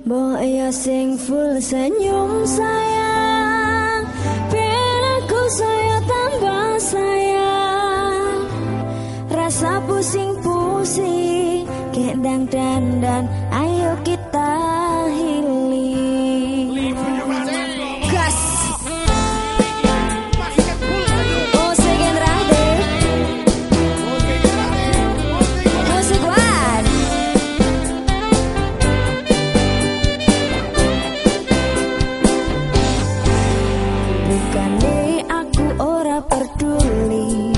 Boya sing full senyum sayang. Biar aku saya tambah sayang. Rasa pusing-pusing Kendang dan Ayo kita 里。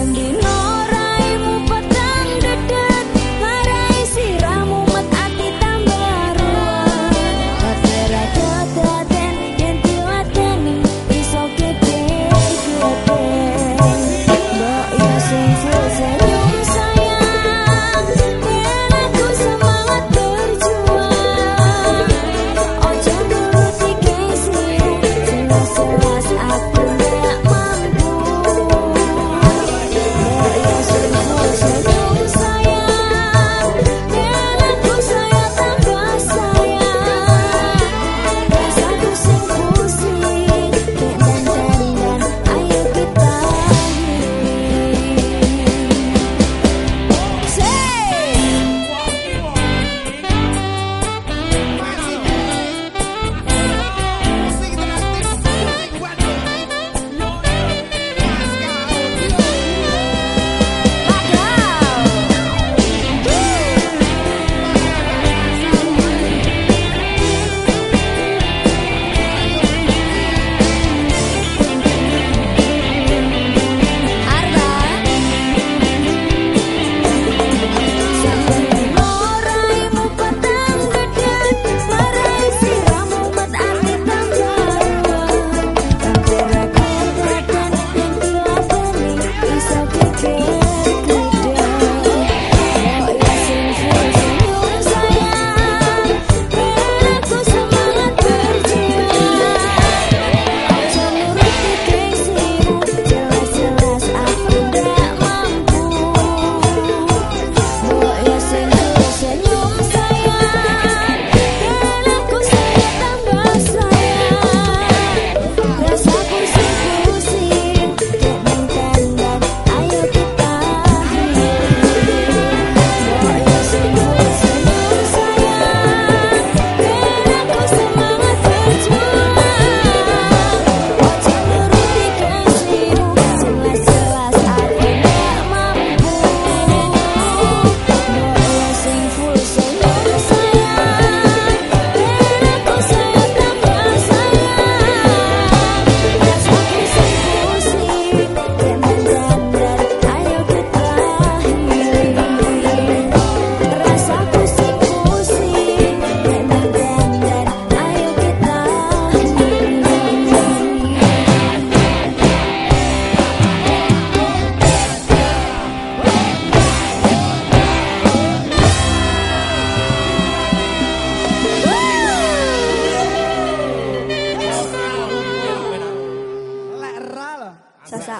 Don't be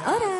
ahora.